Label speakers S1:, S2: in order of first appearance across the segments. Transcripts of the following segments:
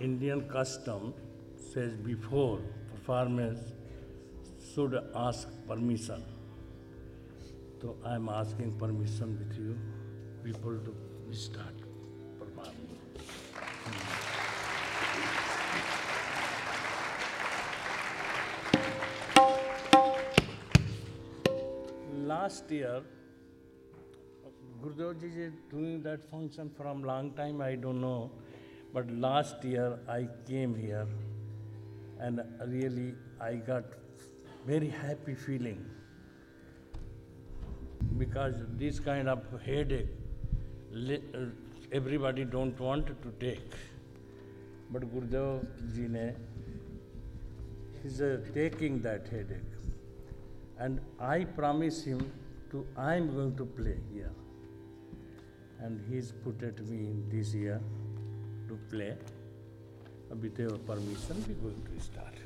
S1: Indian custom says before performance should ask permission. So I am asking permission with you people to start performing. Last year, Gurudev ji is doing that function from long time, I don't know. But last year I came here and really I got very happy feeling. Because this kind of headache uh, everybody don't want to take. But Gurudev ji ne is uh, taking that headache. And I promise him to I am going to play here. And he's put at me in this year to play. With your permission, we're going to start.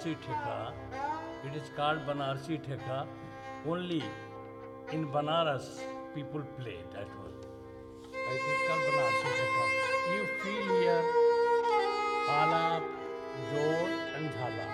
S1: Banarasi ठेका it is called Banarasi theka only in Banaras people play that one it is called Banarasi theka. You feel here आलाप ज़ोर and
S2: झाला